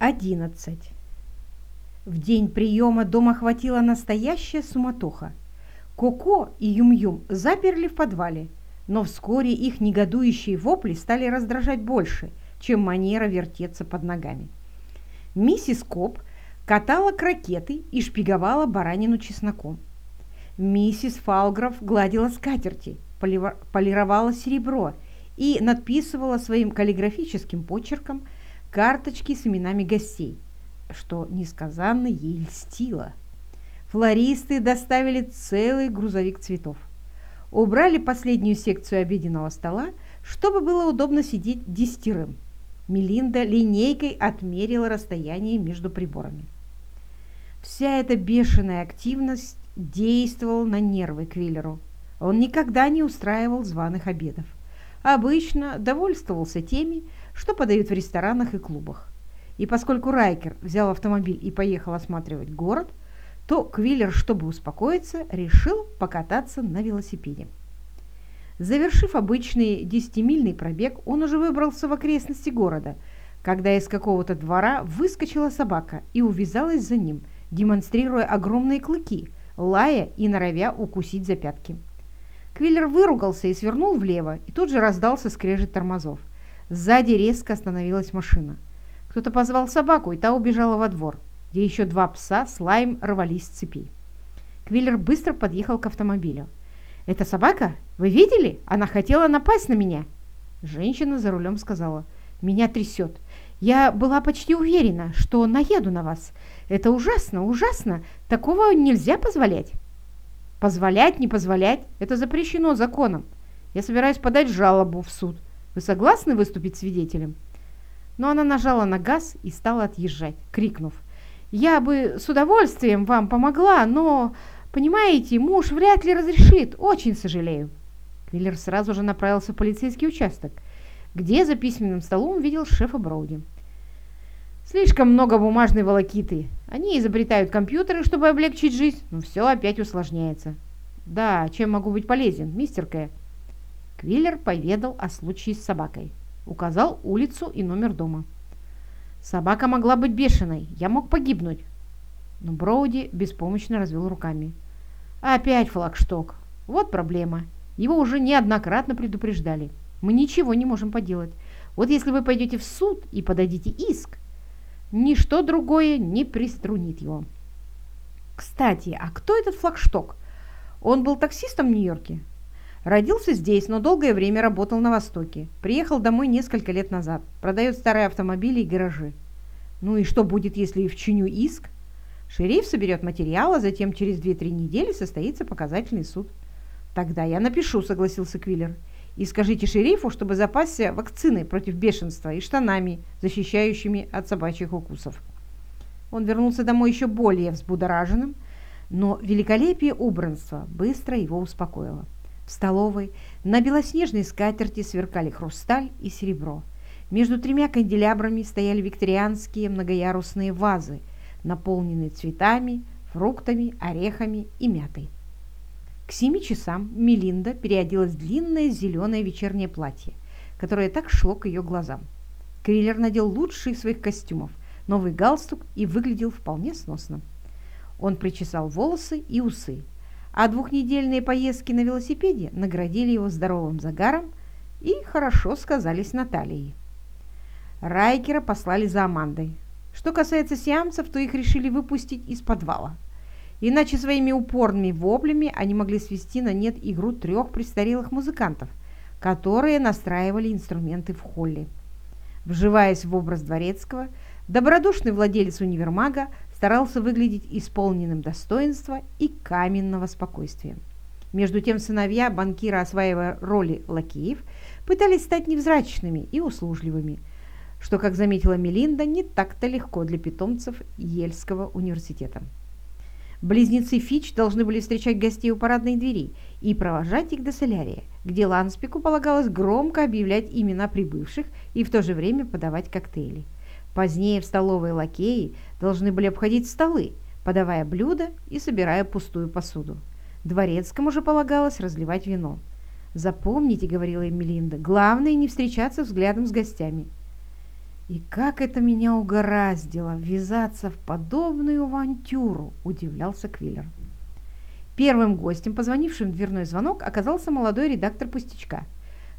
11. В день приема дома хватила настоящая суматоха. Коко и Юм-Юм заперли в подвале, но вскоре их негодующие вопли стали раздражать больше, чем манера вертеться под ногами. Миссис Коп катала крокеты и шпиговала баранину чесноком. Миссис Фалграф гладила скатерти, полировала серебро и надписывала своим каллиграфическим почерком – карточки с именами гостей, что несказанно ей льстило. Флористы доставили целый грузовик цветов. Убрали последнюю секцию обеденного стола, чтобы было удобно сидеть десятерым. Мелинда линейкой отмерила расстояние между приборами. Вся эта бешеная активность действовала на нервы Квиллеру. Он никогда не устраивал званых обедов. Обычно довольствовался теми, что подают в ресторанах и клубах. И поскольку Райкер взял автомобиль и поехал осматривать город, то Квиллер, чтобы успокоиться, решил покататься на велосипеде. Завершив обычный десятимильный пробег, он уже выбрался в окрестности города, когда из какого-то двора выскочила собака и увязалась за ним, демонстрируя огромные клыки, лая и норовя укусить за пятки. Квиллер выругался и свернул влево, и тут же раздался скрежет тормозов. Сзади резко остановилась машина. Кто-то позвал собаку, и та убежала во двор, где еще два пса с лаем рвались с цепи. Квиллер быстро подъехал к автомобилю. «Это собака? Вы видели? Она хотела напасть на меня!» Женщина за рулем сказала. «Меня трясет. Я была почти уверена, что наеду на вас. Это ужасно, ужасно. Такого нельзя позволять». «Позволять, не позволять – это запрещено законом. Я собираюсь подать жалобу в суд. Вы согласны выступить свидетелем?» Но она нажала на газ и стала отъезжать, крикнув. «Я бы с удовольствием вам помогла, но, понимаете, муж вряд ли разрешит. Очень сожалею». Квиллер сразу же направился в полицейский участок, где за письменным столом видел шефа Броуди. Слишком много бумажной волокиты. Они изобретают компьютеры, чтобы облегчить жизнь, но все опять усложняется. Да, чем могу быть полезен, мистер К? Квиллер поведал о случае с собакой. Указал улицу и номер дома. Собака могла быть бешеной, я мог погибнуть. Но Броуди беспомощно развел руками. Опять флагшток. Вот проблема. Его уже неоднократно предупреждали. Мы ничего не можем поделать. Вот если вы пойдете в суд и подадите иск, ничто другое не приструнит его. Кстати, а кто этот флагшток? Он был таксистом в Нью-Йорке? Родился здесь, но долгое время работал на Востоке. Приехал домой несколько лет назад. Продает старые автомобили и гаражи. Ну и что будет, если вчиню иск? Шериф соберет материал, а затем через 2-3 недели состоится показательный суд. Тогда я напишу, согласился Квиллер. И скажите шерифу, чтобы запасся вакциной против бешенства и штанами, защищающими от собачьих укусов. Он вернулся домой еще более взбудораженным, но великолепие убранства быстро его успокоило. В столовой на белоснежной скатерти сверкали хрусталь и серебро. Между тремя канделябрами стояли викторианские многоярусные вазы, наполненные цветами, фруктами, орехами и мятой. К семи часам Мелинда переоделась в длинное зеленое вечернее платье, которое так шло к ее глазам. Криллер надел лучший из своих костюмов, новый галстук и выглядел вполне сносно. Он причесал волосы и усы, а двухнедельные поездки на велосипеде наградили его здоровым загаром и хорошо сказались Натальей. Райкера послали за Амандой. Что касается сиамцев, то их решили выпустить из подвала. Иначе своими упорными воплями они могли свести на нет игру трех престарелых музыкантов, которые настраивали инструменты в холле. Вживаясь в образ дворецкого, добродушный владелец универмага старался выглядеть исполненным достоинства и каменного спокойствия. Между тем сыновья банкира, осваивая роли лакеев, пытались стать невзрачными и услужливыми, что, как заметила Мелинда, не так-то легко для питомцев Ельского университета. Близнецы Фич должны были встречать гостей у парадной двери и провожать их до солярия, где Ланспику полагалось громко объявлять имена прибывших и в то же время подавать коктейли. Позднее в столовой лакеи должны были обходить столы, подавая блюда и собирая пустую посуду. Дворецкому же полагалось разливать вино. «Запомните, — говорила им Мелинда, — главное не встречаться взглядом с гостями». И как это меня угораздило ввязаться в подобную авантюру, удивлялся Квиллер. Первым гостем, позвонившим в дверной звонок, оказался молодой редактор «Пустячка»,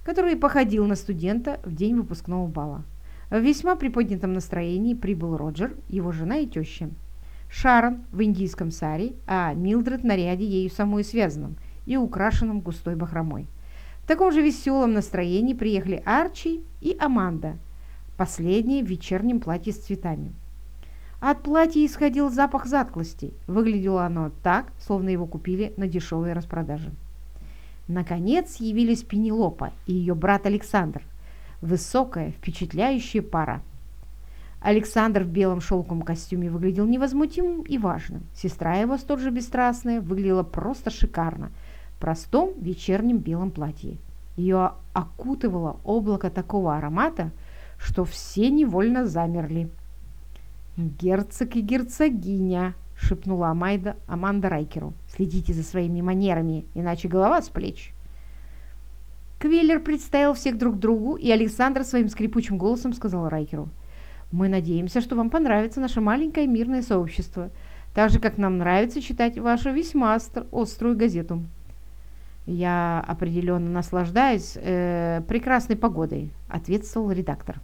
который походил на студента в день выпускного бала. В весьма приподнятом настроении прибыл Роджер, его жена и теща. Шарон в индийском саре, а Милдред в наряде ею самой связанном и украшенном густой бахромой. В таком же веселом настроении приехали Арчи и Аманда – последнее в вечернем платье с цветами. От платья исходил запах затклости. Выглядело оно так, словно его купили на дешевой распродаже. Наконец явились Пенелопа и ее брат Александр. Высокая, впечатляющая пара. Александр в белом шелковом костюме выглядел невозмутимым и важным. Сестра его, столь же бесстрастная, выглядела просто шикарно в простом вечернем белом платье. Ее окутывало облако такого аромата, что все невольно замерли. «Герцог и герцогиня!» — шепнула Амайда, Аманда Райкеру. «Следите за своими манерами, иначе голова с плеч!» Квиллер представил всех друг другу, и Александр своим скрипучим голосом сказал Райкеру. «Мы надеемся, что вам понравится наше маленькое мирное сообщество, так же, как нам нравится читать вашу весьма острую газету». «Я определенно наслаждаюсь э, прекрасной погодой», — ответствовал редактор.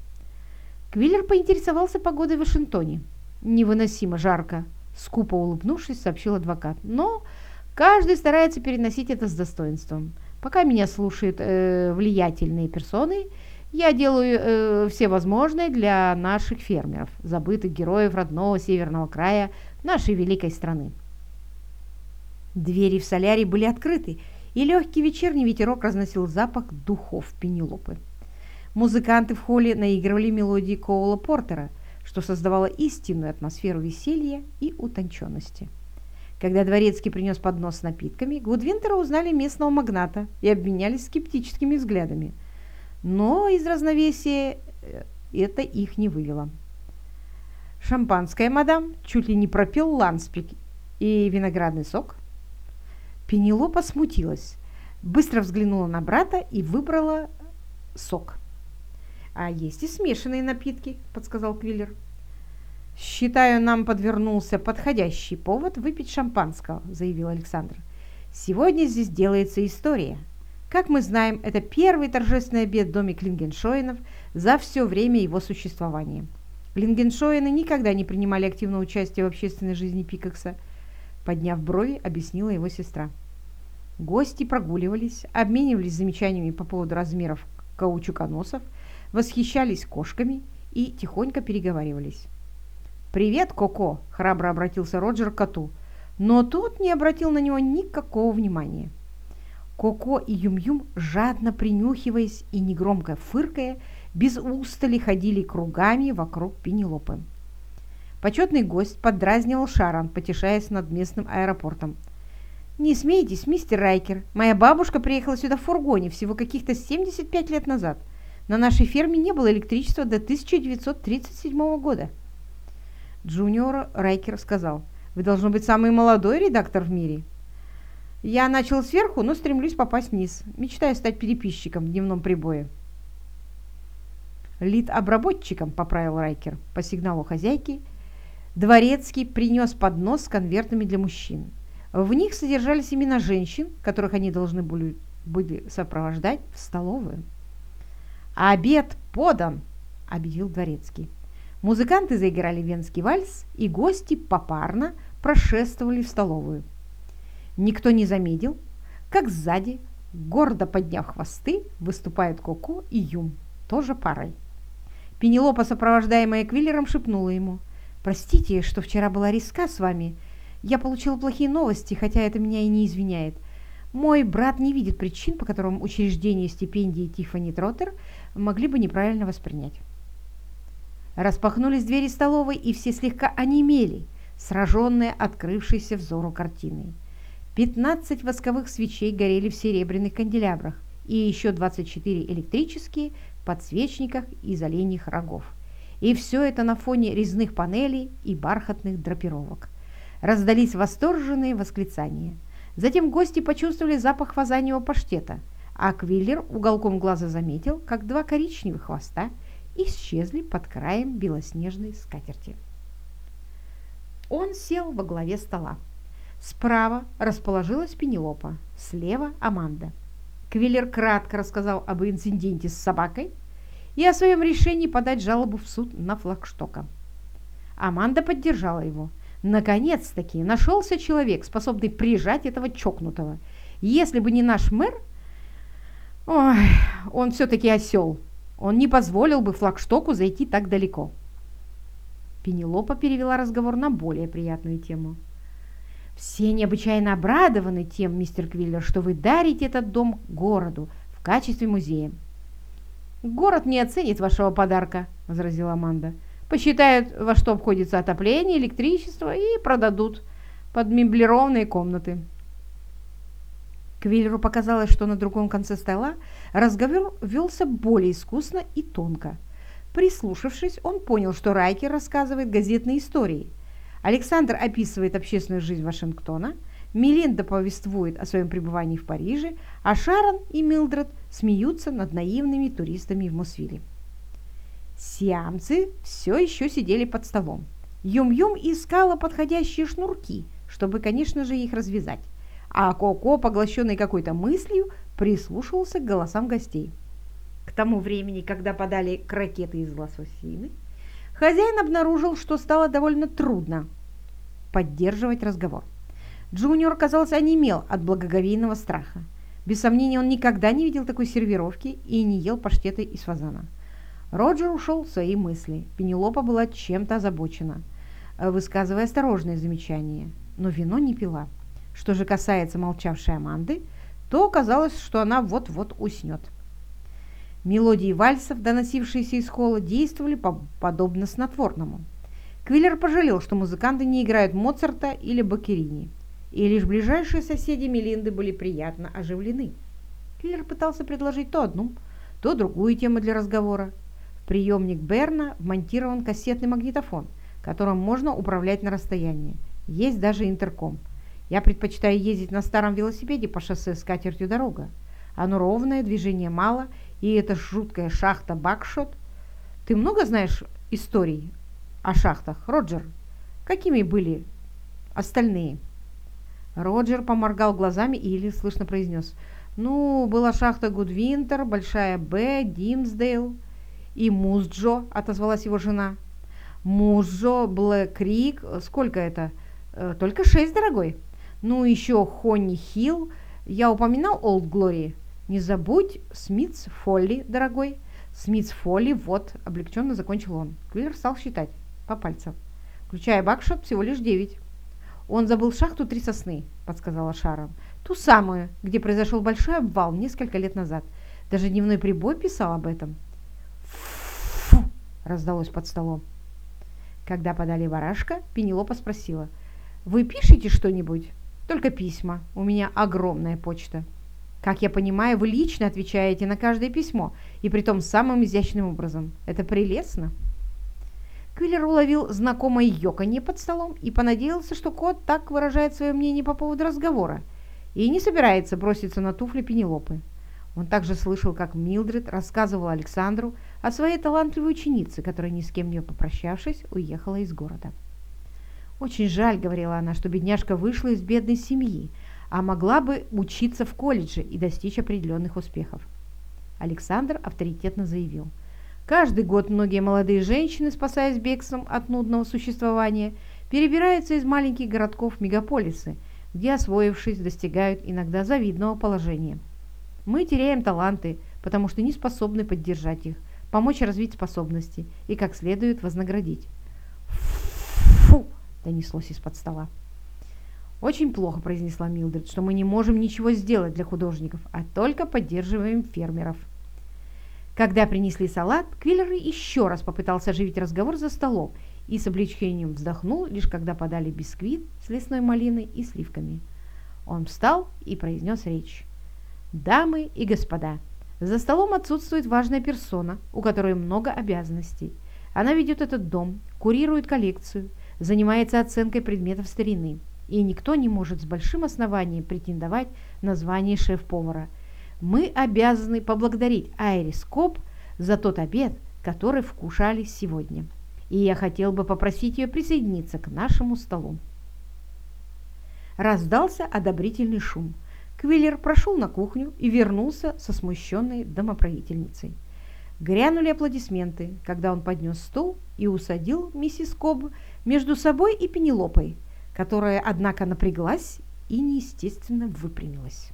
Квиллер поинтересовался погодой в Вашингтоне. «Невыносимо жарко», — скупо улыбнувшись, сообщил адвокат. «Но каждый старается переносить это с достоинством. Пока меня слушают э, влиятельные персоны, я делаю э, все возможное для наших фермеров, забытых героев родного северного края нашей великой страны». Двери в солярий были открыты, и легкий вечерний ветерок разносил запах духов Пенелопы. Музыканты в холле наигрывали мелодии Коула Портера, что создавало истинную атмосферу веселья и утонченности. Когда Дворецкий принес поднос с напитками, Гудвинтера узнали местного магната и обменялись скептическими взглядами. Но из разновесия э, это их не вывело. «Шампанское, мадам!» чуть ли не пропил Ланспик. «И виноградный сок?» Пенелопа смутилась, быстро взглянула на брата и выбрала сок. «А есть и смешанные напитки», — подсказал Квиллер. «Считаю, нам подвернулся подходящий повод выпить шампанского», — заявил Александр. «Сегодня здесь делается история. Как мы знаем, это первый торжественный обед в доме Клингеншоинов за все время его существования. Клингеншоины никогда не принимали активного участия в общественной жизни Пикакса», — подняв брови, объяснила его сестра. Гости прогуливались, обменивались замечаниями по поводу размеров каучуконосов, восхищались кошками и тихонько переговаривались. «Привет, Коко!» – храбро обратился Роджер к коту, но тот не обратил на него никакого внимания. Коко и Юм-Юм, жадно принюхиваясь и негромко фыркая, без устали ходили кругами вокруг Пенелопы. Почетный гость поддразнивал Шаран, потешаясь над местным аэропортом. «Не смейтесь, мистер Райкер, моя бабушка приехала сюда в фургоне всего каких-то 75 лет назад. На нашей ферме не было электричества до 1937 года. Джуниор Райкер сказал, «Вы должны быть самый молодой редактор в мире». Я начал сверху, но стремлюсь попасть вниз. Мечтаю стать переписчиком в дневном прибое. Лид-обработчиком, поправил Райкер по сигналу хозяйки. Дворецкий принес поднос с конвертами для мужчин. В них содержались имена женщин, которых они должны были, были сопровождать в столовую. «Обед подан!» – объявил дворецкий. Музыканты заиграли венский вальс, и гости попарно прошествовали в столовую. Никто не заметил, как сзади, гордо подняв хвосты, выступают Коко и Юм, тоже парой. Пенелопа, сопровождаемая Квиллером, шепнула ему. «Простите, что вчера была риска с вами. Я получила плохие новости, хотя это меня и не извиняет. Мой брат не видит причин, по которым учреждение стипендии Тиффани Троттер могли бы неправильно воспринять. Распахнулись двери столовой, и все слегка онемели, сраженные открывшейся взору картиной. Пятнадцать восковых свечей горели в серебряных канделябрах и еще 24 электрические в подсвечниках из оленьих рогов. И все это на фоне резных панелей и бархатных драпировок. Раздались восторженные восклицания. Затем гости почувствовали запах фазаньего паштета – а Квиллер уголком глаза заметил, как два коричневых хвоста исчезли под краем белоснежной скатерти. Он сел во главе стола. Справа расположилась Пенелопа, слева Аманда. Квиллер кратко рассказал об инциденте с собакой и о своем решении подать жалобу в суд на флагштока. Аманда поддержала его. Наконец-таки нашелся человек, способный прижать этого чокнутого. Если бы не наш мэр, ой, он все-таки осел. Он не позволил бы флагштоку зайти так далеко. Пенелопа перевела разговор на более приятную тему. «Все необычайно обрадованы тем, мистер Квиллер, что вы дарите этот дом городу в качестве музея». «Город не оценит вашего подарка», — возразила Аманда. «Посчитают, во что обходится отопление, электричество и продадут под меблированные комнаты». Квиллеру показалось, что на другом конце стола разговор велся более искусно и тонко. Прислушавшись, он понял, что Райкер рассказывает газетные истории. Александр описывает общественную жизнь Вашингтона, Мелинда повествует о своем пребывании в Париже, а Шарон и Милдред смеются над наивными туристами в Мосвилле. Сиамцы все еще сидели под столом. Юм-Юм искала подходящие шнурки, чтобы, конечно же, их развязать а Коко, поглощенный какой-то мыслью, прислушивался к голосам гостей. К тому времени, когда подали крокеты из лососины, хозяин обнаружил, что стало довольно трудно поддерживать разговор. Джуниор, казалось, онемел от благоговейного страха. Без сомнения, он никогда не видел такой сервировки и не ел паштеты из фазана. Роджер ушел в свои мысли. Пенелопа была чем-то озабочена, высказывая осторожные замечания, но вино не пила. Что же касается молчавшей Аманды, то казалось, что она вот-вот уснет. Мелодии вальсов, доносившиеся из холла, действовали по подобно снотворному. Квиллер пожалел, что музыканты не играют Моцарта или Бакерини, и лишь ближайшие соседи Мелинды были приятно оживлены. Квиллер пытался предложить то одну, то другую тему для разговора. Приемник Берна вмонтирован кассетный магнитофон, которым можно управлять на расстоянии. Есть даже интерком – я предпочитаю ездить на старом велосипеде по шоссе с катертью дорога. Оно ровное, движения мало, и это жуткая шахта Бакшот. Ты много знаешь историй о шахтах, Роджер? Какими были остальные?» Роджер поморгал глазами и еле слышно произнес. «Ну, была шахта Гудвинтер, Большая Б, Димсдейл и Музджо», — отозвалась его жена. «Музджо, Блэк Крик, сколько это?» «Э, «Только шесть, дорогой». Ну, еще Хонни Хилл. Я упоминал Олд Глори. Не забудь Смитс Фолли, дорогой. Смитс Фолли, вот, облегченно закончил он. Квиллер стал считать по пальцам. Включая бакшот, всего лишь девять. Он забыл шахту «Три сосны», подсказала Шаром. Ту самую, где произошел большой обвал несколько лет назад. Даже дневной прибой писал об этом. Раздалось под столом. Когда подали барашка, Пенелопа спросила. «Вы пишете что-нибудь?» Только письма. У меня огромная почта. Как я понимаю, вы лично отвечаете на каждое письмо, и при том самым изящным образом. Это прелестно. Квиллер уловил знакомое ёканье под столом и понадеялся, что кот так выражает свое мнение по поводу разговора и не собирается броситься на туфли Пенелопы. Он также слышал, как Милдред рассказывал Александру о своей талантливой ученице, которая, ни с кем не попрощавшись, уехала из города. «Очень жаль», — говорила она, — «что бедняжка вышла из бедной семьи, а могла бы учиться в колледже и достичь определенных успехов». Александр авторитетно заявил. «Каждый год многие молодые женщины, спасаясь бегством от нудного существования, перебираются из маленьких городков в мегаполисы, где, освоившись, достигают иногда завидного положения. Мы теряем таланты, потому что не способны поддержать их, помочь развить способности и как следует вознаградить донеслось из-под стола. «Очень плохо», – произнесла Милдред, – «что мы не можем ничего сделать для художников, а только поддерживаем фермеров». Когда принесли салат, Квиллер еще раз попытался оживить разговор за столом и с облегчением вздохнул, лишь когда подали бисквит с лесной малиной и сливками. Он встал и произнес речь. «Дамы и господа, за столом отсутствует важная персона, у которой много обязанностей. Она ведет этот дом, курирует коллекцию, занимается оценкой предметов старины, и никто не может с большим основанием претендовать на звание шеф-повара. Мы обязаны поблагодарить Айрис Коп за тот обед, который вкушали сегодня. И я хотел бы попросить ее присоединиться к нашему столу. Раздался одобрительный шум. Квиллер прошел на кухню и вернулся со смущенной домоправительницей. Грянули аплодисменты, когда он поднес стол и усадил миссис Коб между собой и Пенелопой, которая, однако, напряглась и неестественно выпрямилась.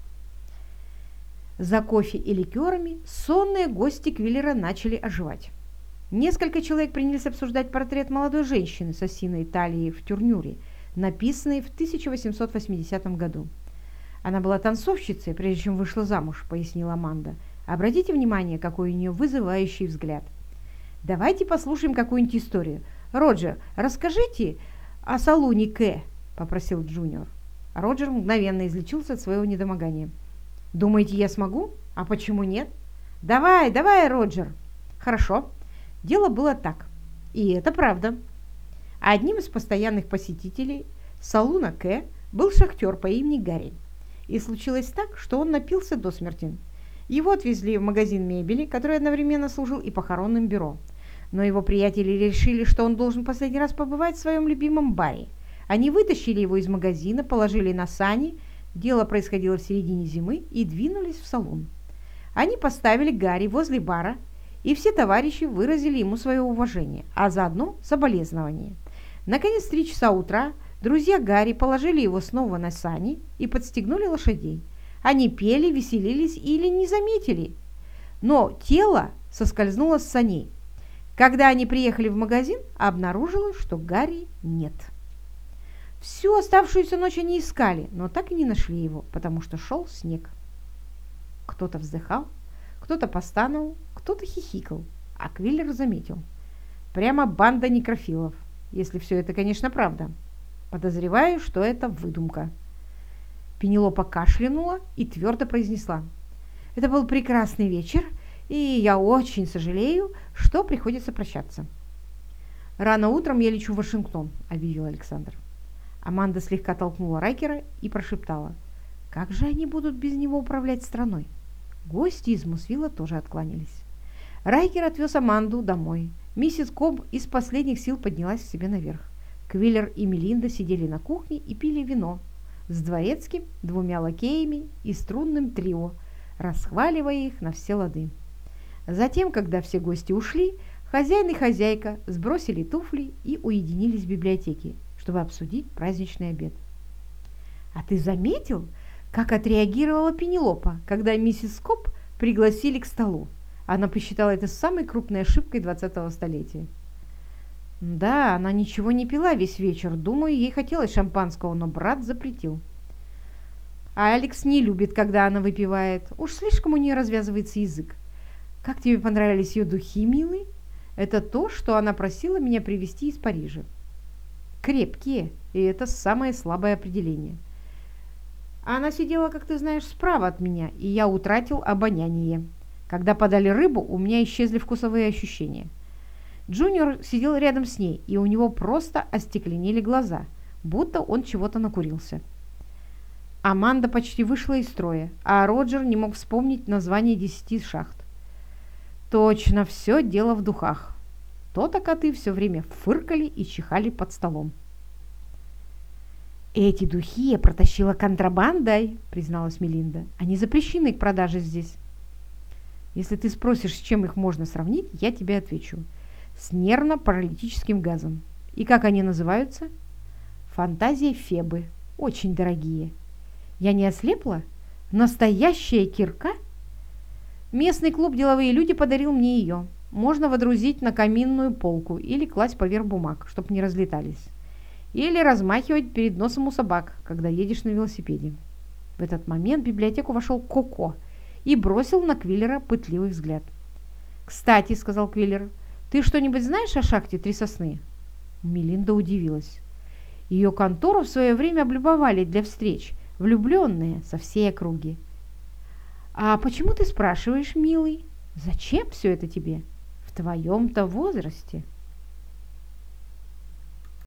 За кофе и ликерами сонные гости Квиллера начали оживать. Несколько человек принялись обсуждать портрет молодой женщины с осиной талией в Тюрнюре, написанный в 1880 году. Она была танцовщицей, прежде чем вышла замуж, пояснила Аманда. Обратите внимание, какой у нее вызывающий взгляд. Давайте послушаем какую-нибудь историю. Роджер, расскажите о салуне К, попросил Джуниор. Роджер мгновенно излечился от своего недомогания. Думаете, я смогу? А почему нет? Давай, давай, Роджер. Хорошо. Дело было так. И это правда. Одним из постоянных посетителей салуна К был шахтер по имени Гарри. И случилось так, что он напился до смерти. Его отвезли в магазин мебели, который одновременно служил и похоронным бюро. Но его приятели решили, что он должен последний раз побывать в своем любимом баре. Они вытащили его из магазина, положили на сани, дело происходило в середине зимы, и двинулись в салон. Они поставили Гарри возле бара, и все товарищи выразили ему свое уважение, а заодно соболезнование. Наконец, в три часа утра Друзья Гарри положили его снова на сани и подстегнули лошадей. Они пели, веселились или не заметили. Но тело соскользнуло с саней. Когда они приехали в магазин, обнаружилось, что Гарри нет. Всю оставшуюся ночь они искали, но так и не нашли его, потому что шел снег. Кто-то вздыхал, кто-то постановал, кто-то хихикал, а Квиллер заметил. Прямо банда некрофилов, если все это, конечно, правда. Подозреваю, что это выдумка. Пенелопа кашлянула и твердо произнесла. Это был прекрасный вечер, и я очень сожалею, что приходится прощаться. «Рано утром я лечу в Вашингтон», — объявил Александр. Аманда слегка толкнула Райкера и прошептала. «Как же они будут без него управлять страной?» Гости из Мусвилла тоже откланялись. Райкер отвез Аманду домой. Миссис Коб из последних сил поднялась к себе наверх. Квиллер и Мелинда сидели на кухне и пили вино с дворецким, двумя лакеями и струнным трио, расхваливая их на все лады. Затем, когда все гости ушли, хозяин и хозяйка сбросили туфли и уединились в библиотеке, чтобы обсудить праздничный обед. «А ты заметил, как отреагировала Пенелопа, когда миссис Скоп пригласили к столу?» Она посчитала это самой крупной ошибкой 20-го столетия. Да, она ничего не пила весь вечер. Думаю, ей хотелось шампанского, но брат запретил. А Алекс не любит, когда она выпивает. Уж слишком у нее развязывается язык. Как тебе понравились ее духи, милый? Это то, что она просила меня привезти из Парижа. Крепкие, и это самое слабое определение. Она сидела, как ты знаешь, справа от меня, и я утратил обоняние. Когда подали рыбу, у меня исчезли вкусовые ощущения. Джуниор сидел рядом с ней, и у него просто остекленели глаза, будто он чего-то накурился. Аманда почти вышла из строя, а Роджер не мог вспомнить название десяти шахт. Точно, все дело в духах. То-то коты все время фыркали и чихали под столом. «Эти духи я протащила контрабандой», — призналась Мелинда. «Они запрещены к продаже здесь». «Если ты спросишь, с чем их можно сравнить, я тебе отвечу с нервно-паралитическим газом. И как они называются? Фантазии Фебы. Очень дорогие. Я не ослепла? Настоящая кирка? Местный клуб «Деловые люди» подарил мне ее. Можно водрузить на каминную полку или класть поверх бумаг, чтобы не разлетались. Или размахивать перед носом у собак, когда едешь на велосипеде. В этот момент в библиотеку вошел Коко и бросил на Квиллера пытливый взгляд. «Кстати», — сказал Квиллер, — ты что-нибудь знаешь о шахте Три Сосны?» Мелинда удивилась. Ее контору в свое время облюбовали для встреч, влюбленные со всей округи. «А почему ты спрашиваешь, милый? Зачем все это тебе? В твоем-то возрасте?»